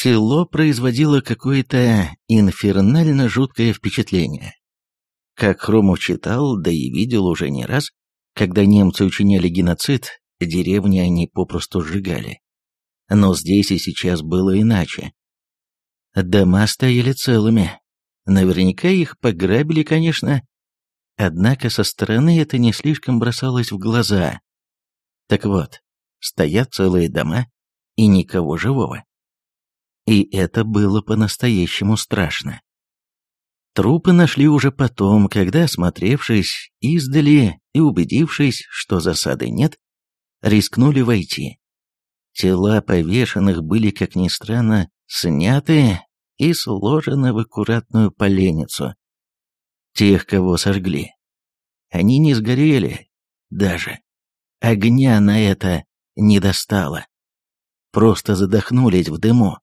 Село производило какое-то инфернально жуткое впечатление. Как Хромов читал, да и видел уже не раз, когда немцы учиняли геноцид, деревни они попросту сжигали. Но здесь и сейчас было иначе. Дома стояли целыми. Наверняка их пограбили, конечно. Однако со стороны это не слишком бросалось в глаза. Так вот, стоят целые дома и никого живого. И это было по-настоящему страшно. Трупы нашли уже потом, когда, осмотревшись издали и убедившись, что засады нет, рискнули войти. Тела повешенных были, как ни странно, сняты и сложены в аккуратную поленницу. Тех, кого сожгли. Они не сгорели даже. Огня на это не достало. Просто задохнулись в дыму.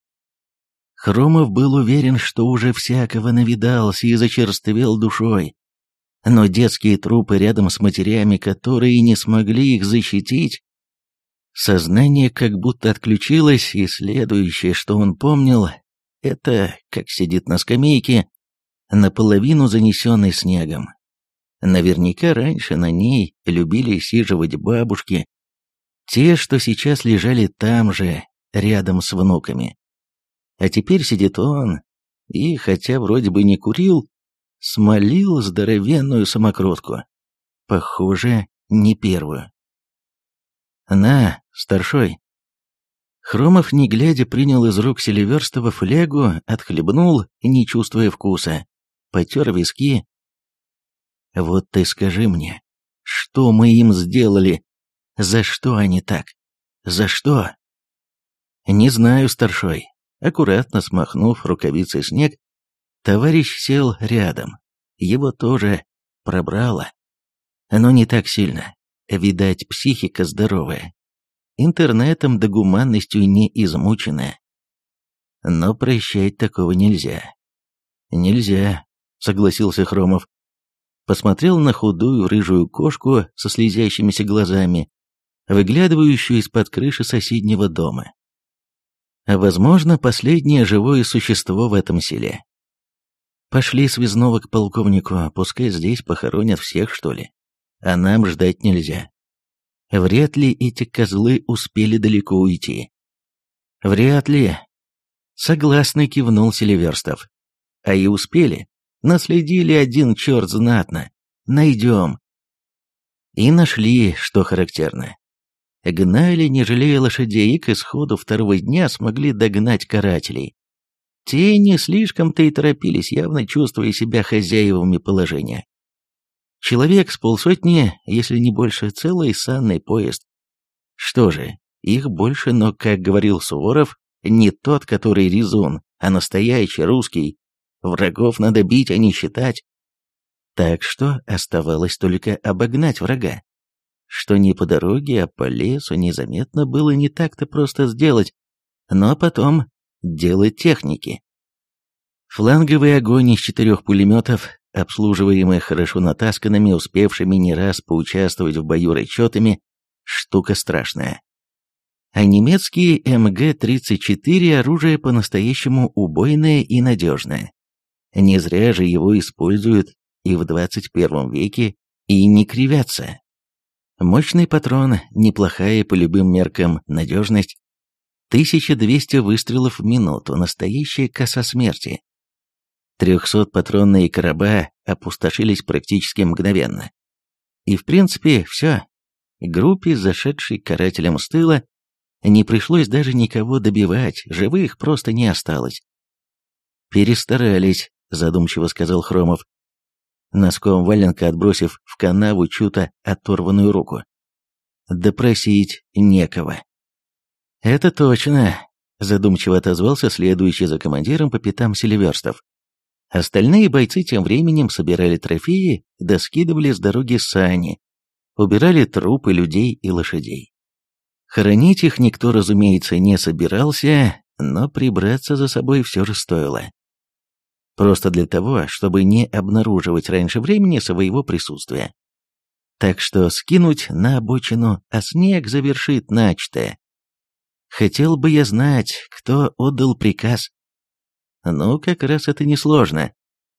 Хромов был уверен, что уже всякого навидался и зачерствел душой. Но детские трупы рядом с матерями, которые не смогли их защитить... Сознание как будто отключилось, и следующее, что он помнил, это как сидит на скамейке, наполовину занесенной снегом. Наверняка раньше на ней любили сиживать бабушки, те, что сейчас лежали там же, рядом с внуками. А теперь сидит он и, хотя вроде бы не курил, смолил здоровенную самокрутку. Похоже, не первую. «На, старшой!» Хромов, не глядя, принял из рук Селиверстова флягу, отхлебнул, не чувствуя вкуса, потер виски. «Вот ты скажи мне, что мы им сделали? За что они так? За что?» «Не знаю, старшой аккуратно смахнув рукавицей снег, товарищ сел рядом. Его тоже пробрало. Но не так сильно. Видать, психика здоровая. Интернетом да гуманностью не измученная. Но прощать такого нельзя. Нельзя, согласился Хромов. Посмотрел на худую рыжую кошку со слезящимися глазами, выглядывающую из-под крыши соседнего дома. Возможно, последнее живое существо в этом селе. Пошли связного к полковнику, а пускай здесь похоронят всех, что ли. А нам ждать нельзя. Вряд ли эти козлы успели далеко уйти. Вряд ли. Согласно кивнул Селиверстов. А и успели. Наследили один черт знатно. Найдем. И нашли, что характерно гнали, не жалея лошадей, к исходу второго дня смогли догнать карателей. Те не слишком-то и торопились, явно чувствуя себя хозяевами положения. Человек с полсотни, если не больше, целый санный поезд. Что же, их больше, но, как говорил Суворов, не тот, который резун, а настоящий русский. Врагов надо бить, а не считать. Так что оставалось только обогнать врага что не по дороге, а по лесу незаметно было не так-то просто сделать, но потом дело техники. Фланговый огонь из четырех пулеметов, обслуживаемый хорошо натасканными, успевшими не раз поучаствовать в бою расчетами, штука страшная. А немецкие МГ-34 оружие по-настоящему убойное и надежное. Не зря же его используют и в 21 веке, и не кривятся. Мощный патрон, неплохая по любым меркам надежность. 1200 выстрелов в минуту, настоящая коса смерти. 300-патронные короба опустошились практически мгновенно. И в принципе все. Группе, зашедшей карателем с тыла, не пришлось даже никого добивать, живых просто не осталось. «Перестарались», — задумчиво сказал Хромов. Носком валенка отбросив в канаву чью-то оторванную руку. «Допросить некого». «Это точно», — задумчиво отозвался следующий за командиром по пятам Селиверстов. Остальные бойцы тем временем собирали трофеи, да с дороги сани, убирали трупы людей и лошадей. Хоронить их никто, разумеется, не собирался, но прибраться за собой все же стоило. Просто для того, чтобы не обнаруживать раньше времени своего присутствия. Так что скинуть на обочину, а снег завершит начатое. Хотел бы я знать, кто отдал приказ. Ну, как раз это несложно.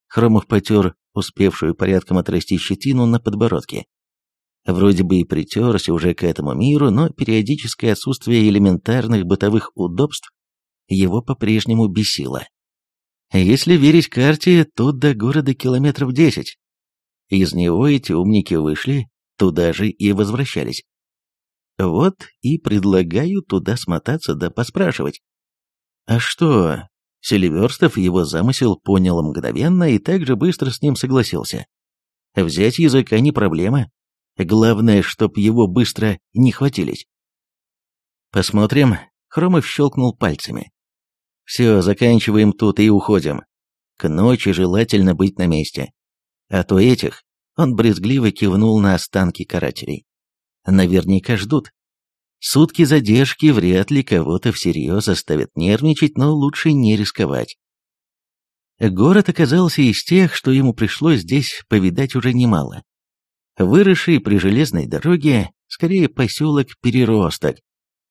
Хромов потер успевшую порядком отрасти щетину на подбородке. Вроде бы и притерся уже к этому миру, но периодическое отсутствие элементарных бытовых удобств его по-прежнему бесило. Если верить карте, то до города километров десять. Из него эти умники вышли, туда же и возвращались. Вот и предлагаю туда смотаться да поспрашивать. А что? Селиверстов его замысел понял мгновенно и также быстро с ним согласился. Взять языка не проблема. Главное, чтоб его быстро не хватились. Посмотрим. Хромов щелкнул пальцами. Все, заканчиваем тут и уходим. К ночи желательно быть на месте. А то этих...» Он брезгливо кивнул на останки карателей. «Наверняка ждут. Сутки задержки вряд ли кого-то всерьез заставят нервничать, но лучше не рисковать». Город оказался из тех, что ему пришлось здесь повидать уже немало. Выросший при железной дороге, скорее поселок-переросток,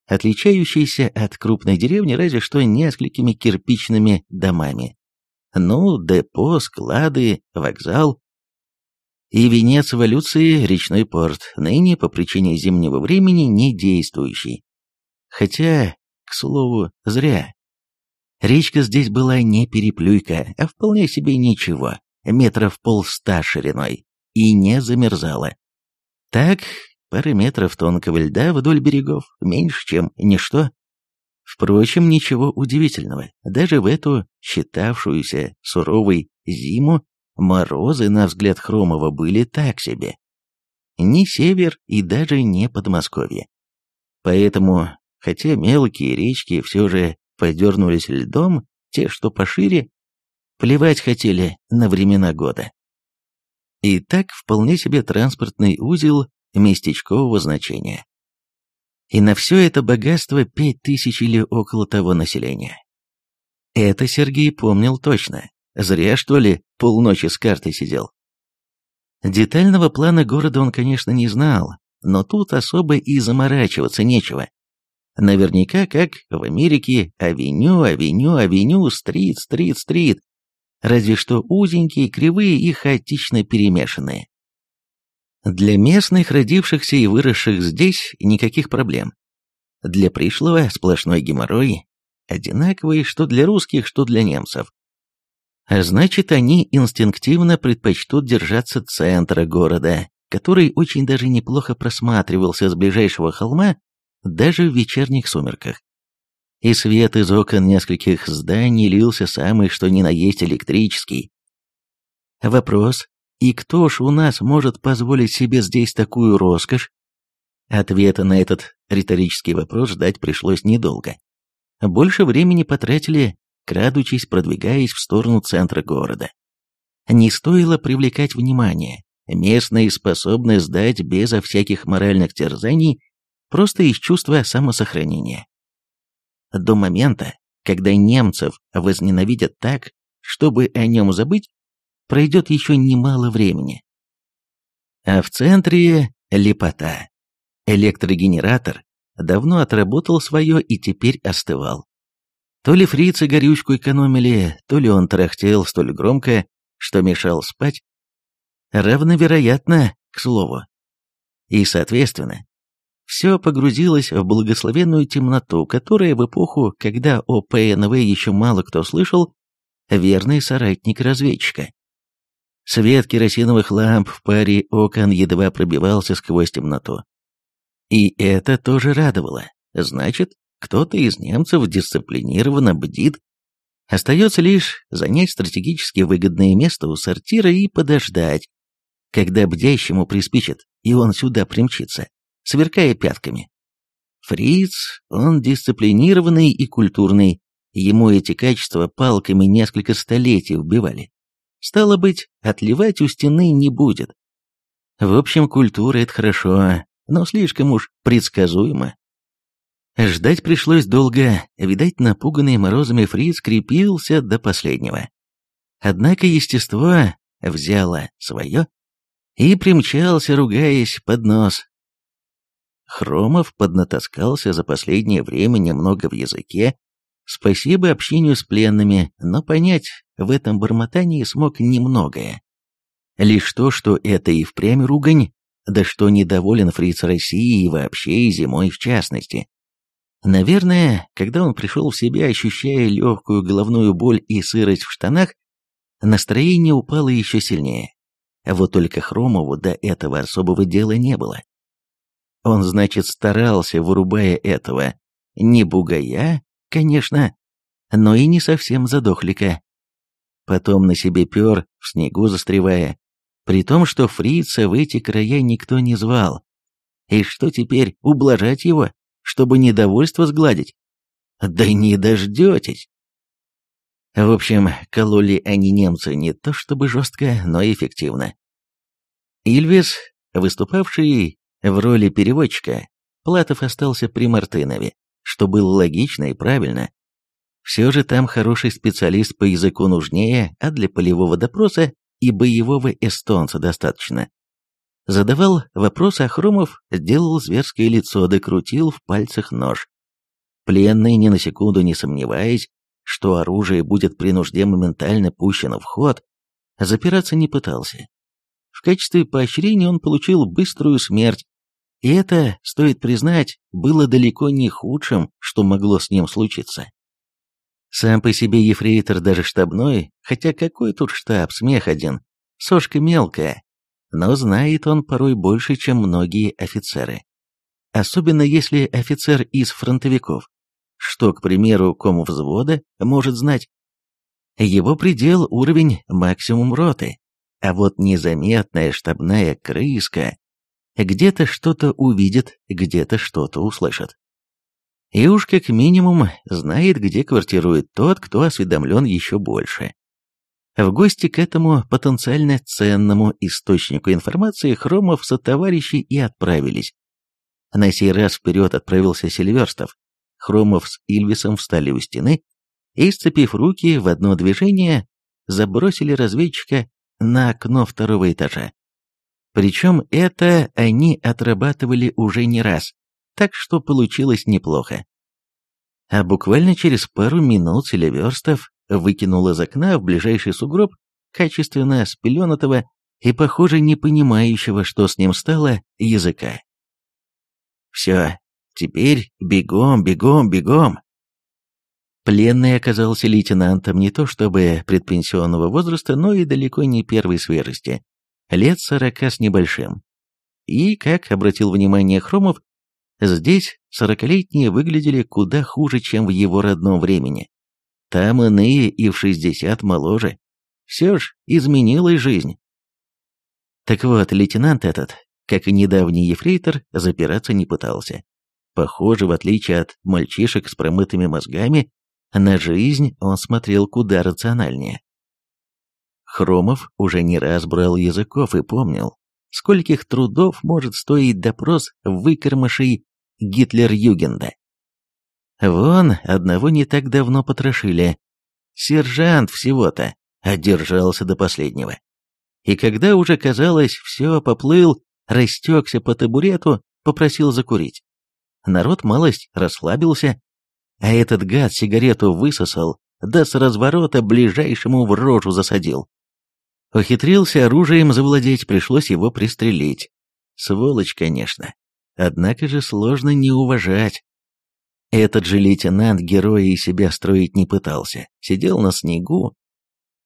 отличающийся от крупной деревни разве что несколькими кирпичными домами. Ну, депо, склады, вокзал. И венец эволюции – речной порт, ныне по причине зимнего времени не действующий. Хотя, к слову, зря. Речка здесь была не переплюйка, а вполне себе ничего, метров полста шириной, и не замерзала. Так Пары метров тонкого льда вдоль берегов, меньше, чем ничто. Впрочем, ничего удивительного. Даже в эту считавшуюся суровой зиму морозы, на взгляд Хромова, были так себе. Ни север и даже не Подмосковье. Поэтому, хотя мелкие речки все же подернулись льдом, те, что пошире, плевать хотели на времена года. И так вполне себе транспортный узел местечкового значения. И на все это богатство пять тысяч или около того населения. Это Сергей помнил точно. Зря, что ли, полночи с картой сидел. Детального плана города он, конечно, не знал, но тут особо и заморачиваться нечего. Наверняка, как в Америке, авеню, авеню, авеню, стрит, стрит, стрит. Разве что узенькие, кривые и хаотично перемешанные. Для местных, родившихся и выросших здесь, никаких проблем. Для пришлого сплошной геморрой, одинаковый что для русских, что для немцев. А значит, они инстинктивно предпочтут держаться центра города, который очень даже неплохо просматривался с ближайшего холма даже в вечерних сумерках. И свет из окон нескольких зданий лился самый что ни на есть электрический. Вопрос, и кто ж у нас может позволить себе здесь такую роскошь? Ответа на этот риторический вопрос ждать пришлось недолго. Больше времени потратили, крадучись, продвигаясь в сторону центра города. Не стоило привлекать внимание. Местные способны сдать безо всяких моральных терзаний, просто из чувства самосохранения. До момента, когда немцев возненавидят так, чтобы о нем забыть, пройдет еще немало времени. А в центре лепота. Электрогенератор давно отработал свое и теперь остывал. То ли фрицы горючку экономили, то ли он трахтел столь громко, что мешал спать. Равновероятно, к слову. И, соответственно, все погрузилось в благословенную темноту, которая в эпоху, когда о ПНВ еще мало кто слышал, верный соратник разведчика. Свет керосиновых ламп в паре окон едва пробивался сквозь темноту. И это тоже радовало. Значит, кто-то из немцев дисциплинированно бдит. Остается лишь занять стратегически выгодное место у сортира и подождать, когда бдящему приспичит, и он сюда примчится, сверкая пятками. Фриц, он дисциплинированный и культурный, ему эти качества палками несколько столетий убивали. Стало быть, отливать у стены не будет. В общем, культура — это хорошо, но слишком уж предсказуемо. Ждать пришлось долго, видать, напуганный морозами фриц крепился до последнего. Однако естество взяло свое и примчался, ругаясь под нос. Хромов поднатаскался за последнее время немного в языке, Спасибо общению с пленными, но понять в этом бормотании смог немногое. Лишь то, что это и впрямь ругань, да что недоволен фриц России и вообще и зимой в частности. Наверное, когда он пришел в себя, ощущая легкую головную боль и сырость в штанах, настроение упало еще сильнее. Вот только Хромову до этого особого дела не было. Он, значит, старался, вырубая этого, не бугая, конечно, но и не совсем задохлика. Потом на себе пёр, в снегу застревая, при том, что фрица в эти края никто не звал. И что теперь, ублажать его, чтобы недовольство сгладить? Да не дождётесь. В общем, кололи они немцы не то чтобы жестко, но эффективно. Ильвис, выступавший в роли переводчика, Платов остался при Мартынове что было логично и правильно. Все же там хороший специалист по языку нужнее, а для полевого допроса и боевого эстонца достаточно. Задавал вопрос Ахромов, сделал зверское лицо, докрутил в пальцах нож. Пленный, ни на секунду не сомневаясь, что оружие будет при нужде моментально пущено в ход, запираться не пытался. В качестве поощрения он получил быструю смерть и это, стоит признать, было далеко не худшим, что могло с ним случиться. Сам по себе ефрейтор даже штабной, хотя какой тут штаб, смех один, сошка мелкая, но знает он порой больше, чем многие офицеры. Особенно если офицер из фронтовиков, что, к примеру, кому взвода может знать. Его предел – уровень максимум роты, а вот незаметная штабная крыска где-то что-то увидит, где-то что-то услышит. И уж как минимум знает, где квартирует тот, кто осведомлен еще больше. В гости к этому потенциально ценному источнику информации Хромов со товарищей и отправились. На сей раз вперед отправился Сильверстов. Хромов с Ильвисом встали у стены и, сцепив руки в одно движение, забросили разведчика на окно второго этажа. Причем это они отрабатывали уже не раз, так что получилось неплохо. А буквально через пару минут Селиверстов выкинул из окна в ближайший сугроб качественно спеленатого и, похоже, не понимающего, что с ним стало, языка. «Все, теперь бегом, бегом, бегом!» Пленный оказался лейтенантом не то чтобы предпенсионного возраста, но и далеко не первой свежести лет сорока с небольшим. И, как обратил внимание Хромов, здесь сорокалетние выглядели куда хуже, чем в его родном времени. Там иные и в шестьдесят моложе. Все ж изменилась жизнь. Так вот, лейтенант этот, как и недавний ефрейтор, запираться не пытался. Похоже, в отличие от мальчишек с промытыми мозгами, на жизнь он смотрел куда рациональнее. Хромов уже не раз брал языков и помнил, скольких трудов может стоить допрос выкормышей Гитлер-Югенда. Вон, одного не так давно потрошили. Сержант всего-то, одержался до последнего. И когда уже казалось, все поплыл, растекся по табурету, попросил закурить. Народ малость расслабился, а этот гад сигарету высосал, да с разворота ближайшему в рожу засадил. Ухитрился оружием завладеть, пришлось его пристрелить. Сволочь, конечно. Однако же сложно не уважать. Этот же лейтенант героя и себя строить не пытался. Сидел на снегу,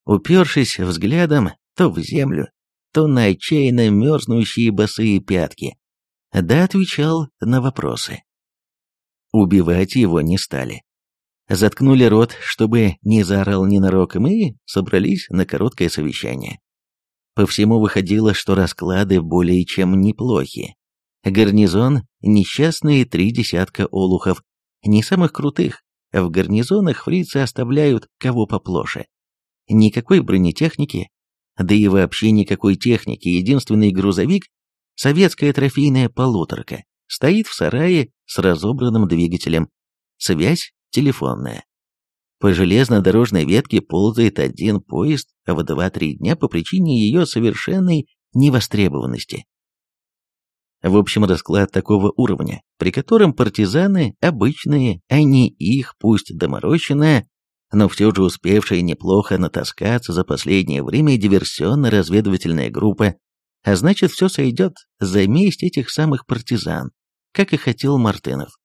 упершись взглядом то в землю, то на отчаянно мерзнущие босые пятки. Да отвечал на вопросы. Убивать его не стали. Заткнули рот, чтобы не заорал ненароком, и собрались на короткое совещание. По всему выходило, что расклады более чем неплохи. Гарнизон – несчастные три десятка олухов, не самых крутых. В гарнизонах фрицы оставляют кого поплоше. Никакой бронетехники, да и вообще никакой техники. Единственный грузовик – советская трофейная полуторка, стоит в сарае с разобранным двигателем. Связь телефонная. По железнодорожной ветке ползает один поезд а в 2-3 дня по причине ее совершенной невостребованности. В общем, расклад такого уровня, при котором партизаны обычные, а не их, пусть доморощенная, но все же успевшая неплохо натаскаться за последнее время диверсионно-разведывательная группа, а значит, все сойдет за месть этих самых партизан, как и хотел Мартынов.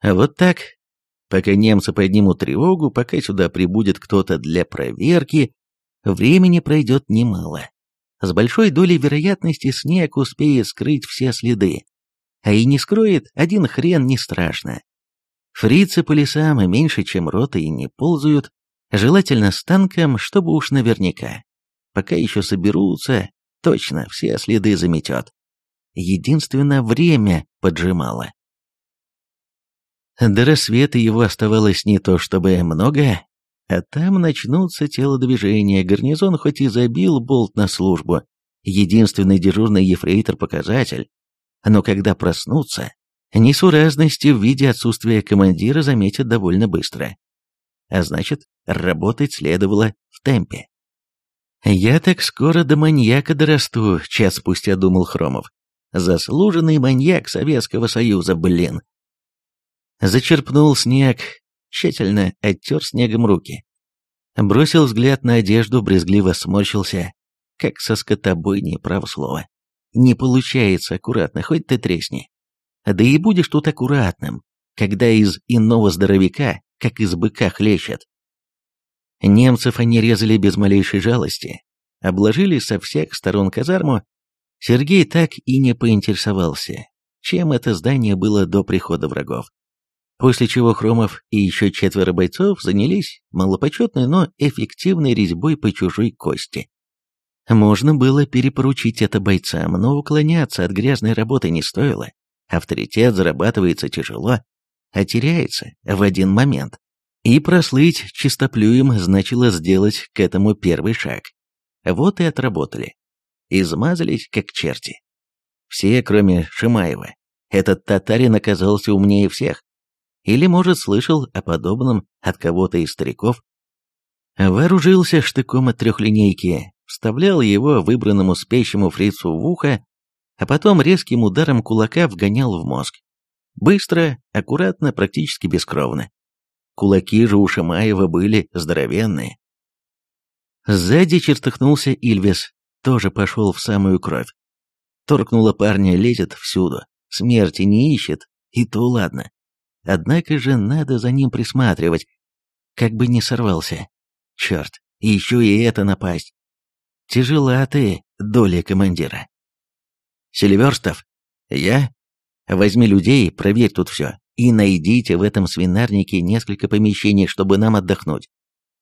А вот так Пока немцы поднимут тревогу, пока сюда прибудет кто-то для проверки, времени пройдет немало. С большой долей вероятности снег успеет скрыть все следы. А и не скроет, один хрен не страшно. Фрицы по лесам меньше, чем роты, и не ползают, желательно с танком, чтобы уж наверняка. Пока еще соберутся, точно все следы заметет. Единственное время поджимало. До рассвета его оставалось не то чтобы много, а там начнутся телодвижения, гарнизон хоть и забил болт на службу, единственный дежурный ефрейтор-показатель, но когда проснутся, несуразности в виде отсутствия командира заметят довольно быстро. А значит, работать следовало в темпе. «Я так скоро до маньяка дорасту», — час спустя думал Хромов. «Заслуженный маньяк Советского Союза, блин!» Зачерпнул снег, тщательно а оттер снегом руки. Бросил взгляд на одежду, брезгливо сморщился, как со скотобойни, право слово. Не получается аккуратно, хоть ты тресни. Да и будешь тут аккуратным, когда из иного здоровяка, как из быка, хлещет. Немцев они резали без малейшей жалости, обложили со всех сторон казарму. Сергей так и не поинтересовался, чем это здание было до прихода врагов. После чего Хромов и еще четверо бойцов занялись малопочетной, но эффективной резьбой по чужой кости. Можно было перепоручить это бойцам, но уклоняться от грязной работы не стоило. Авторитет зарабатывается тяжело, а теряется в один момент. И прослыть чистоплюем значило сделать к этому первый шаг. Вот и отработали. Измазались, как черти. Все, кроме Шимаева. Этот татарин оказался умнее всех или, может, слышал о подобном от кого-то из стариков. Вооружился штыком от трехлинейки, вставлял его выбранному спящему фрицу в ухо, а потом резким ударом кулака вгонял в мозг. Быстро, аккуратно, практически бескровно. Кулаки же у Шамаева были здоровенные. Сзади чертыхнулся Ильвес, тоже пошел в самую кровь. Торкнула парня, лезет всюду, смерти не ищет, и то ладно. Однако же надо за ним присматривать, как бы не сорвался. Черт, еще и это напасть. Тяжела ты, доля командира. Селиверстов, я? Возьми людей, проверь тут все, и найдите в этом свинарнике несколько помещений, чтобы нам отдохнуть.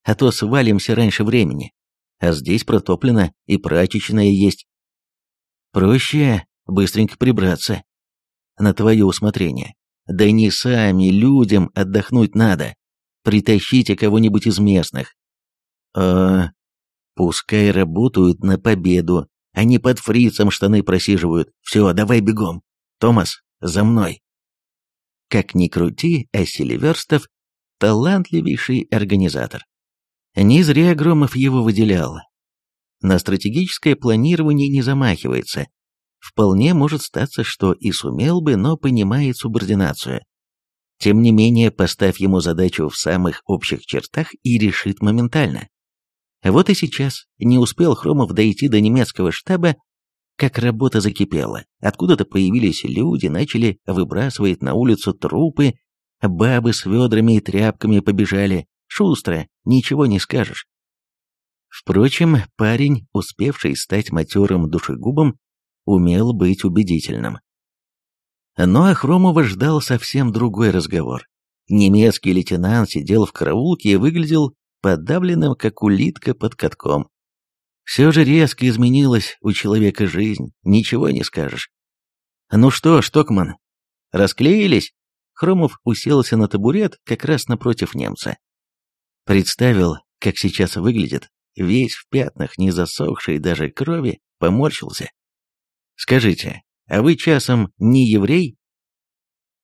А то свалимся раньше времени. А здесь протоплено и прачечная есть. Проще быстренько прибраться. На твое усмотрение. Да не сами, людям отдохнуть надо. Притащите кого-нибудь из местных. А, пускай работают на победу, Они под фрицем штаны просиживают. Все, давай бегом. Томас, за мной. Как ни крути, а Селиверстов – талантливейший организатор. Не зря Громов его выделял. На стратегическое планирование не замахивается, Вполне может статься, что и сумел бы, но понимает субординацию. Тем не менее, поставь ему задачу в самых общих чертах и решит моментально. Вот и сейчас не успел Хромов дойти до немецкого штаба, как работа закипела. Откуда-то появились люди, начали выбрасывать на улицу трупы, бабы с ведрами и тряпками побежали. Шустро, ничего не скажешь. Впрочем, парень, успевший стать матерым душегубом, умел быть убедительным. Но Ахромова ждал совсем другой разговор. Немецкий лейтенант сидел в караулке и выглядел подавленным, как улитка под катком. Все же резко изменилась у человека жизнь, ничего не скажешь. «Ну что, Штокман, расклеились?» Хромов уселся на табурет как раз напротив немца. Представил, как сейчас выглядит, весь в пятнах, не засохший даже крови, поморщился. Скажите, а вы часом не еврей?»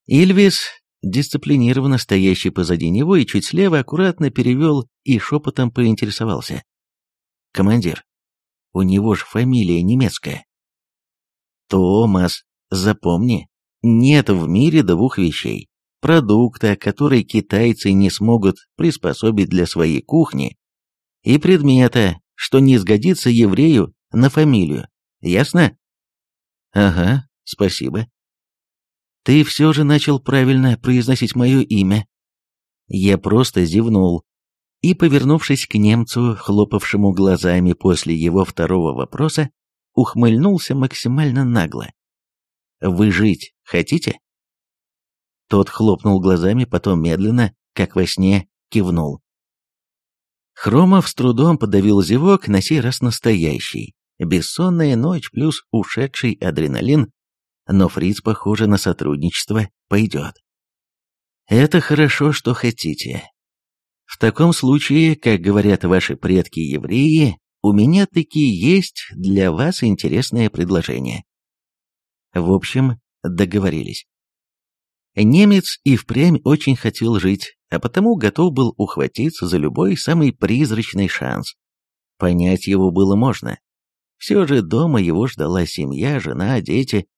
Ильвис, дисциплинированно стоящий позади него и чуть слева, аккуратно перевел и шепотом поинтересовался. «Командир, у него же фамилия немецкая». «Томас, запомни, нет в мире двух вещей. Продукта, который китайцы не смогут приспособить для своей кухни, и предмета, что не сгодится еврею на фамилию. Ясно?» ага спасибо. Ты все же начал правильно произносить мое имя. Я просто зевнул и повернувшись к немцу хлопавшему глазами после его второго вопроса ухмыльнулся максимально нагло. Вы жить хотите? Тот хлопнул глазами потом медленно как во сне кивнул. Хромов с трудом подавил зевок на сей раз настоящий бессонная ночь плюс ушедший адреналин, но Фриц, похоже, на сотрудничество пойдет. Это хорошо, что хотите. В таком случае, как говорят ваши предки-евреи, у меня таки есть для вас интересное предложение. В общем, договорились. Немец и впрямь очень хотел жить, а потому готов был ухватиться за любой самый призрачный шанс. Понять его было можно. Все же дома его ждала семья, жена, дети.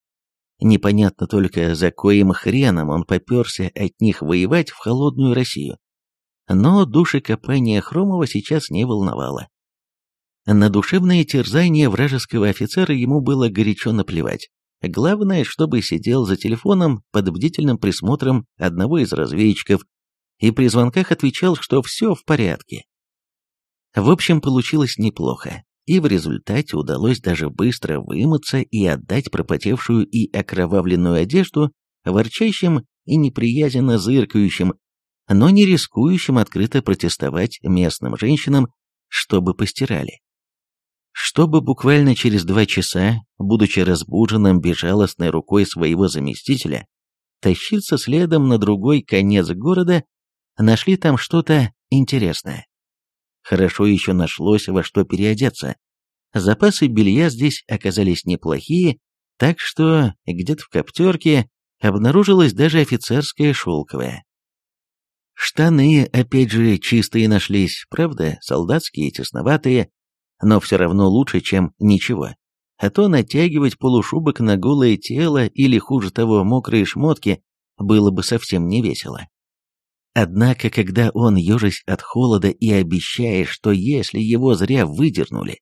Непонятно только, за коим хреном он поперся от них воевать в холодную Россию. Но душекопание Хромова сейчас не волновало. На душевные терзание вражеского офицера ему было горячо наплевать. Главное, чтобы сидел за телефоном под бдительным присмотром одного из разведчиков и при звонках отвечал, что все в порядке. В общем, получилось неплохо и в результате удалось даже быстро вымыться и отдать пропотевшую и окровавленную одежду ворчащим и неприязненно зыркающим, но не рискующим открыто протестовать местным женщинам, чтобы постирали. Чтобы буквально через два часа, будучи разбуженным безжалостной рукой своего заместителя, тащиться следом на другой конец города, нашли там что-то интересное. Хорошо еще нашлось, во что переодеться. Запасы белья здесь оказались неплохие, так что где-то в коптерке обнаружилась даже офицерская шелковая. Штаны, опять же, чистые нашлись, правда, солдатские, тесноватые, но все равно лучше, чем ничего. А то натягивать полушубок на голое тело или, хуже того, мокрые шмотки было бы совсем не весело. Однако, когда он, ежась от холода, и обещая, что если его зря выдернули,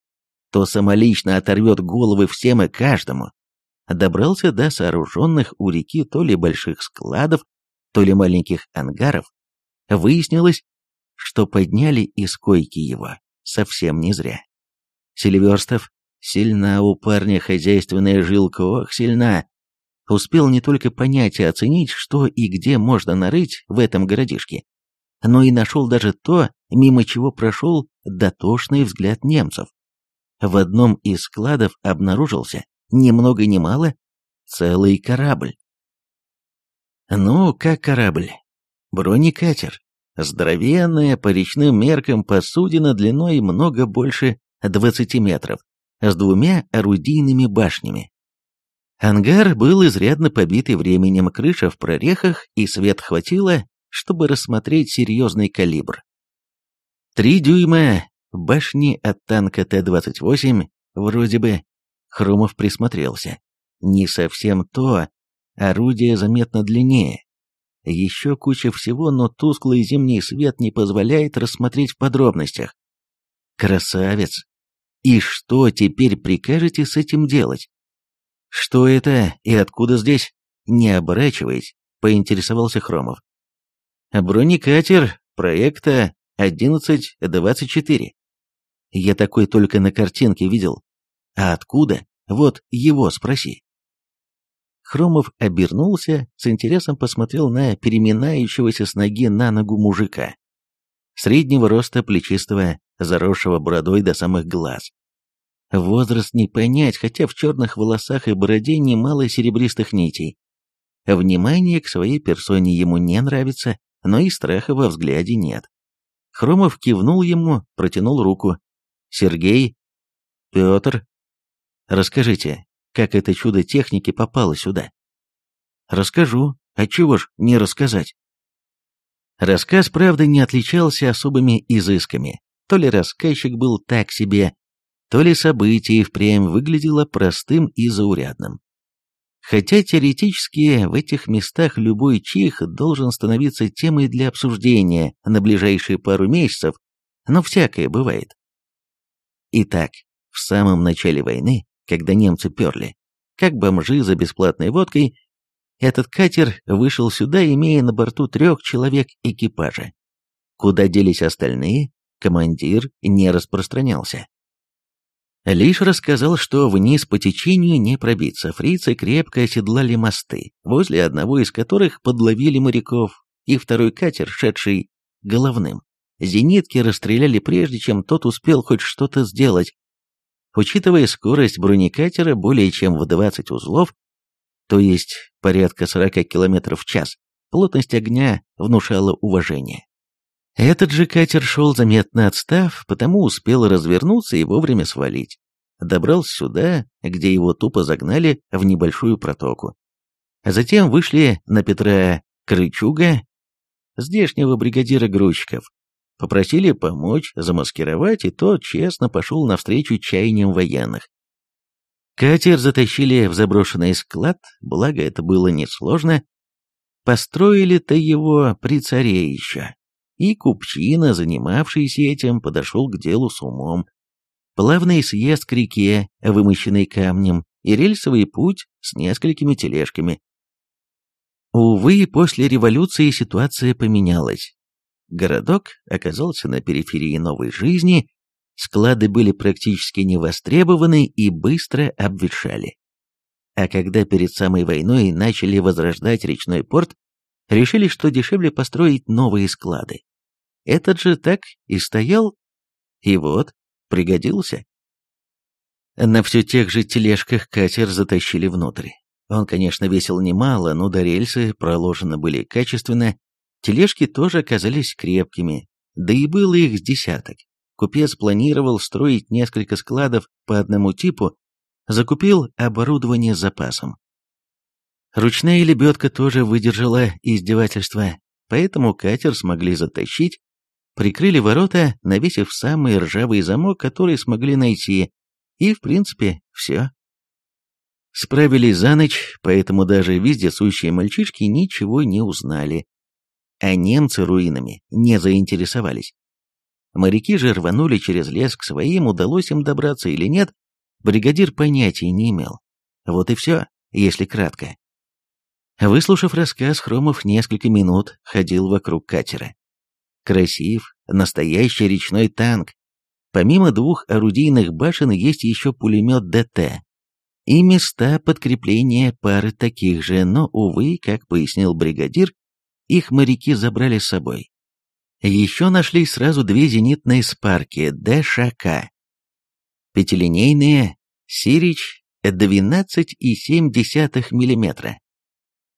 то самолично оторвет головы всем и каждому, добрался до сооруженных у реки то ли больших складов, то ли маленьких ангаров, выяснилось, что подняли из койки его совсем не зря. Сильверстов, сильна у парня хозяйственная жилка, ох, сильна, успел не только понять и оценить, что и где можно нарыть в этом городишке, но и нашел даже то, мимо чего прошел дотошный взгляд немцев. В одном из складов обнаружился, ни много ни мало, целый корабль. Ну, как корабль? Бронекатер. Здоровенная по речным меркам посудина длиной много больше 20 метров, с двумя орудийными башнями, Ангар был изрядно побит временем крыша в прорехах, и свет хватило, чтобы рассмотреть серьезный калибр. Три дюйма башни от танка Т-28, вроде бы. Хрумов присмотрелся. Не совсем то, орудие заметно длиннее. Еще куча всего, но тусклый зимний свет не позволяет рассмотреть в подробностях. Красавец! И что теперь прикажете с этим делать? «Что это и откуда здесь?» Не оборачиваясь, поинтересовался Хромов. «Бронекатер проекта 1124. Я такой только на картинке видел. А откуда? Вот его спроси». Хромов обернулся, с интересом посмотрел на переминающегося с ноги на ногу мужика. Среднего роста, плечистого, заросшего бородой до самых глаз. Возраст не понять, хотя в черных волосах и бороде немало серебристых нитей. Внимание к своей персоне ему не нравится, но и страха во взгляде нет. Хромов кивнул ему, протянул руку. «Сергей?» «Петр?» «Расскажите, как это чудо техники попало сюда?» «Расскажу. А чего ж не рассказать?» Рассказ, правда, не отличался особыми изысками. То ли рассказчик был так себе, то ли событие впрямь выглядело простым и заурядным. Хотя теоретически в этих местах любой чих должен становиться темой для обсуждения на ближайшие пару месяцев, но всякое бывает. Итак, в самом начале войны, когда немцы перли, как бомжи за бесплатной водкой, этот катер вышел сюда, имея на борту трех человек экипажа. Куда делись остальные, командир не распространялся. Лишь рассказал, что вниз по течению не пробиться. Фрицы крепко оседлали мосты, возле одного из которых подловили моряков, и второй катер, шедший головным. Зенитки расстреляли прежде, чем тот успел хоть что-то сделать. Учитывая скорость бронекатера более чем в 20 узлов, то есть порядка 40 км в час, плотность огня внушала уважение. Этот же катер шел заметно отстав, потому успел развернуться и вовремя свалить. Добрался сюда, где его тупо загнали в небольшую протоку. А затем вышли на Петра Крычуга, здешнего бригадира грузчиков. Попросили помочь замаскировать, и тот честно пошел навстречу чаяниям военных. Катер затащили в заброшенный склад, благо это было несложно. Построили-то его при царе еще и купчина, занимавшийся этим, подошел к делу с умом. Плавный съезд к реке, вымощенный камнем, и рельсовый путь с несколькими тележками. Увы, после революции ситуация поменялась. Городок оказался на периферии новой жизни, склады были практически невостребованы и быстро обветшали. А когда перед самой войной начали возрождать речной порт, решили, что дешевле построить новые склады. Этот же так и стоял. И вот, пригодился. На все тех же тележках катер затащили внутрь. Он, конечно, весил немало, но до рельсы проложены были качественно, тележки тоже оказались крепкими, да и было их с десяток. Купец планировал строить несколько складов по одному типу, закупил оборудование с запасом. Ручная лебедка тоже выдержала издевательства, поэтому катер смогли затащить, прикрыли ворота, навесив самый ржавый замок, который смогли найти, и, в принципе, все. Справились за ночь, поэтому даже вездесущие мальчишки ничего не узнали. А немцы руинами не заинтересовались. Моряки же рванули через лес к своим, удалось им добраться или нет, бригадир понятия не имел. Вот и все, если кратко. Выслушав рассказ, Хромов несколько минут ходил вокруг катера красив, настоящий речной танк. Помимо двух орудийных башен есть еще пулемет ДТ. И места подкрепления пары таких же, но, увы, как пояснил бригадир, их моряки забрали с собой. Еще нашли сразу две зенитные спарки ДШК. Пятилинейные «Сирич» 12,7 мм.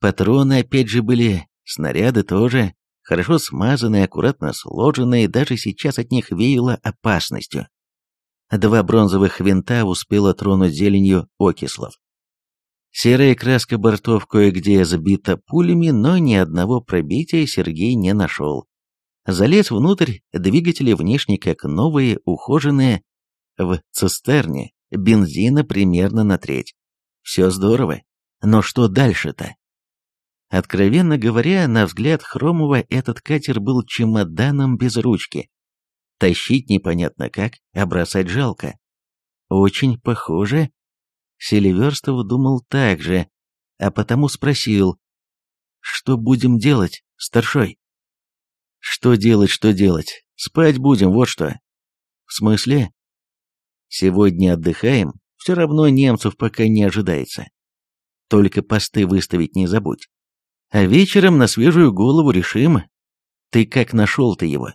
Патроны опять же были, снаряды тоже, хорошо смазанные, аккуратно сложенные, даже сейчас от них веяло опасностью. Два бронзовых винта успела тронуть зеленью окислов. Серая краска бортов кое-где забита пулями, но ни одного пробития Сергей не нашел. Залез внутрь, двигатели внешне как новые, ухоженные, в цистерне, бензина примерно на треть. Все здорово. Но что дальше-то? Откровенно говоря, на взгляд Хромова этот катер был чемоданом без ручки. Тащить непонятно как, а бросать жалко. Очень похоже. Селиверстов думал так же, а потому спросил, «Что будем делать, старшой?» «Что делать, что делать? Спать будем, вот что». «В смысле?» «Сегодня отдыхаем, все равно немцев пока не ожидается. Только посты выставить не забудь а вечером на свежую голову решим. Ты как нашел-то его?»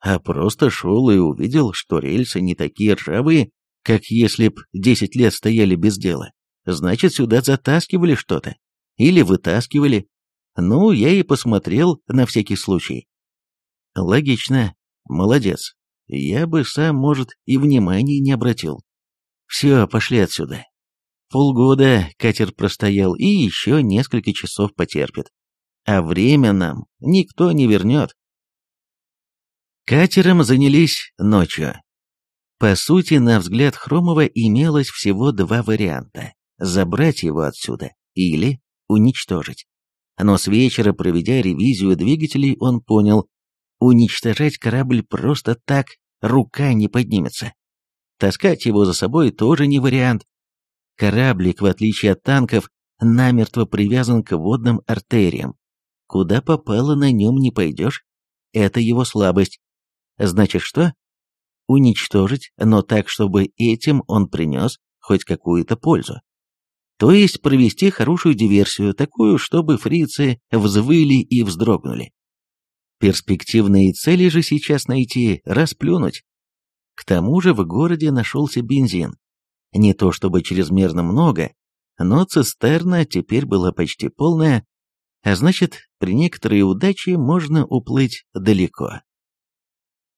«А просто шел и увидел, что рельсы не такие ржавые, как если б десять лет стояли без дела. Значит, сюда затаскивали что-то. Или вытаскивали. Ну, я и посмотрел на всякий случай». «Логично. Молодец. Я бы сам, может, и внимания не обратил. Все, пошли отсюда. Полгода катер простоял и еще несколько часов потерпит. А время нам никто не вернет. Катером занялись ночью. По сути, на взгляд Хромова имелось всего два варианта – забрать его отсюда или уничтожить. Но с вечера, проведя ревизию двигателей, он понял, уничтожать корабль просто так рука не поднимется. Таскать его за собой тоже не вариант, Кораблик, в отличие от танков, намертво привязан к водным артериям. Куда попало, на нем не пойдешь. Это его слабость. Значит, что? Уничтожить, но так, чтобы этим он принес хоть какую-то пользу. То есть провести хорошую диверсию, такую, чтобы фрицы взвыли и вздрогнули. Перспективные цели же сейчас найти, расплюнуть. К тому же в городе нашелся бензин, не то чтобы чрезмерно много, но цистерна теперь была почти полная, а значит, при некоторой удаче можно уплыть далеко.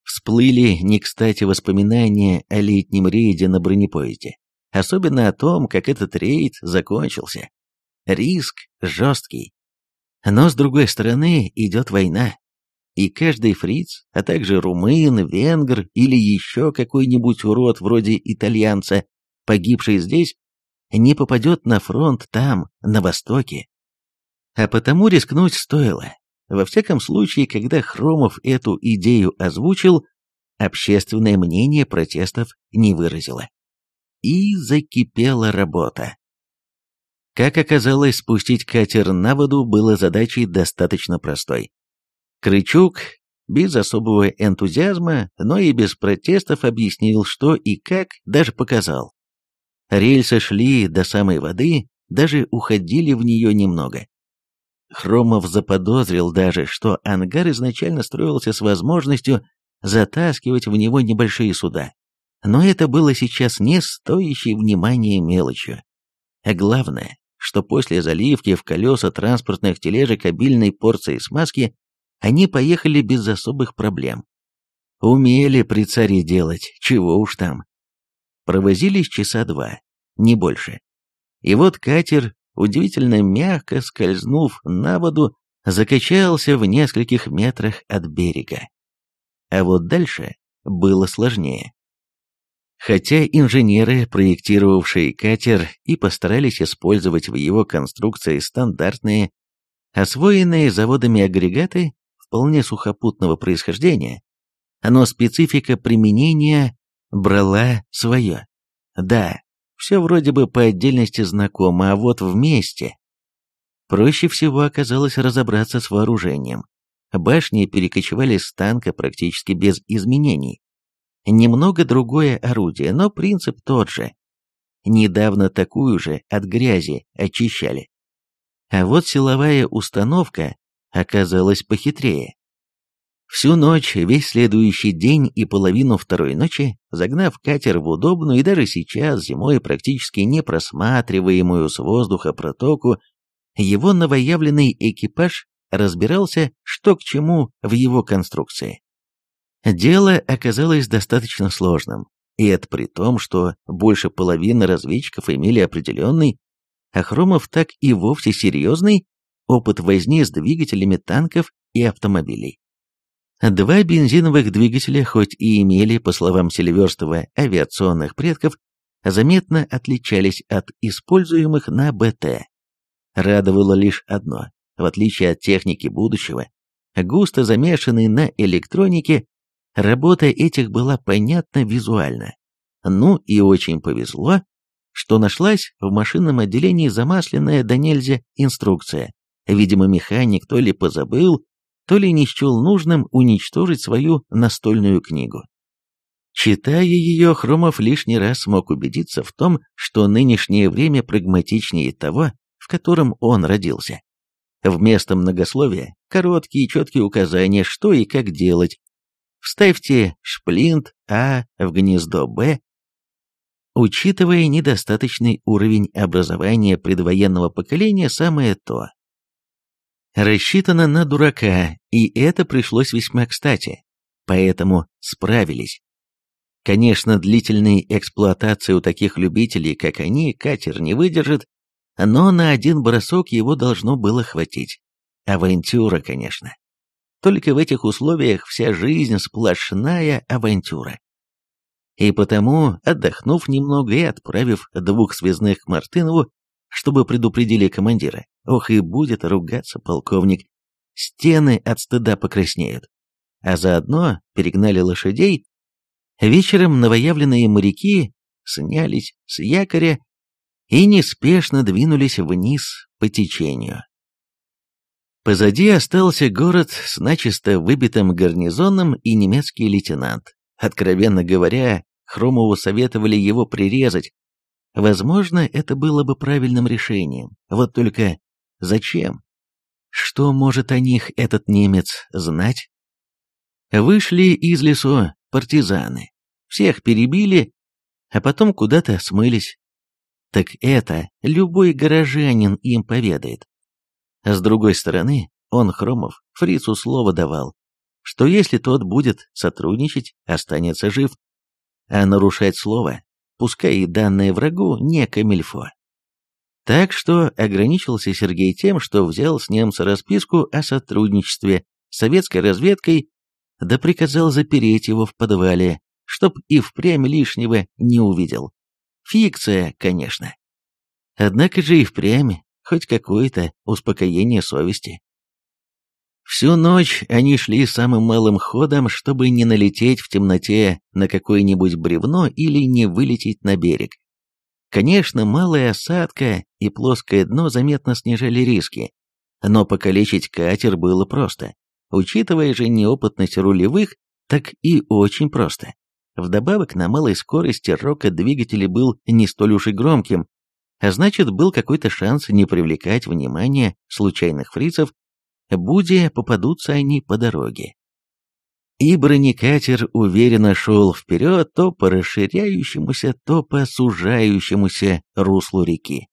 Всплыли не кстати воспоминания о летнем рейде на бронепоезде, особенно о том, как этот рейд закончился. Риск жесткий. Но, с другой стороны, идет война, и каждый фриц, а также румын, венгр или еще какой-нибудь урод вроде итальянца, погибший здесь, не попадет на фронт там, на востоке. А потому рискнуть стоило. Во всяком случае, когда Хромов эту идею озвучил, общественное мнение протестов не выразило. И закипела работа. Как оказалось, спустить катер на воду было задачей достаточно простой. Крычук без особого энтузиазма, но и без протестов объяснил, что и как, даже показал, Рельсы шли до самой воды, даже уходили в нее немного. Хромов заподозрил даже, что ангар изначально строился с возможностью затаскивать в него небольшие суда. Но это было сейчас не стоящей внимания мелочью. А главное, что после заливки в колеса транспортных тележек обильной порции смазки они поехали без особых проблем. Умели при царе делать, чего уж там. Провозились часа два, не больше. И вот катер, удивительно мягко скользнув на воду, закачался в нескольких метрах от берега. А вот дальше было сложнее. Хотя инженеры, проектировавшие катер, и постарались использовать в его конструкции стандартные, освоенные заводами агрегаты вполне сухопутного происхождения, но специфика применения брала свое. Да, все вроде бы по отдельности знакомо, а вот вместе. Проще всего оказалось разобраться с вооружением. Башни перекочевали с танка практически без изменений. Немного другое орудие, но принцип тот же. Недавно такую же от грязи очищали. А вот силовая установка оказалась похитрее. Всю ночь, весь следующий день и половину второй ночи, загнав катер в удобную и даже сейчас, зимой практически не просматриваемую с воздуха протоку, его новоявленный экипаж разбирался, что к чему в его конструкции. Дело оказалось достаточно сложным, и это при том, что больше половины разведчиков имели определенный, а Хромов так и вовсе серьезный опыт возни с двигателями танков и автомобилей. Два бензиновых двигателя, хоть и имели, по словам Селиверстова, авиационных предков, заметно отличались от используемых на БТ. Радовало лишь одно. В отличие от техники будущего, густо замешанной на электронике, работа этих была понятна визуально. Ну и очень повезло, что нашлась в машинном отделении замасленная до нельзя инструкция. Видимо, механик то ли позабыл, то ли не счел нужным уничтожить свою настольную книгу. Читая ее, Хромов лишний раз мог убедиться в том, что нынешнее время прагматичнее того, в котором он родился. Вместо многословия – короткие и четкие указания, что и как делать. Вставьте шплинт А в гнездо Б. Учитывая недостаточный уровень образования предвоенного поколения, самое то рассчитано на дурака, и это пришлось весьма кстати, поэтому справились. Конечно, длительной эксплуатации у таких любителей, как они, катер не выдержит, но на один бросок его должно было хватить. Авантюра, конечно. Только в этих условиях вся жизнь сплошная авантюра. И потому, отдохнув немного и отправив двух связных к Мартынову, чтобы предупредили командира. Ох и будет ругаться полковник. Стены от стыда покраснеют. А заодно перегнали лошадей. Вечером новоявленные моряки снялись с якоря и неспешно двинулись вниз по течению. Позади остался город с начисто выбитым гарнизоном и немецкий лейтенант. Откровенно говоря, Хромову советовали его прирезать, Возможно, это было бы правильным решением. Вот только зачем? Что может о них этот немец знать? Вышли из лесу партизаны. Всех перебили, а потом куда-то смылись. Так это любой горожанин им поведает. А с другой стороны, он, Хромов, фрицу слово давал, что если тот будет сотрудничать, останется жив. А нарушать слово пускай и данное врагу, не Камильфо. Так что ограничился Сергей тем, что взял с немца расписку о сотрудничестве с советской разведкой, да приказал запереть его в подвале, чтоб и впрямь лишнего не увидел. Фикция, конечно. Однако же и впрямь хоть какое-то успокоение совести. Всю ночь они шли самым малым ходом, чтобы не налететь в темноте на какое-нибудь бревно или не вылететь на берег. Конечно, малая осадка и плоское дно заметно снижали риски, но покалечить катер было просто. Учитывая же неопытность рулевых, так и очень просто. Вдобавок, на малой скорости рока двигателя был не столь уж и громким, а значит, был какой-то шанс не привлекать внимание случайных фрицев Буде попадутся они по дороге. И бронекатер уверенно шел вперед то по расширяющемуся, то по сужающемуся руслу реки.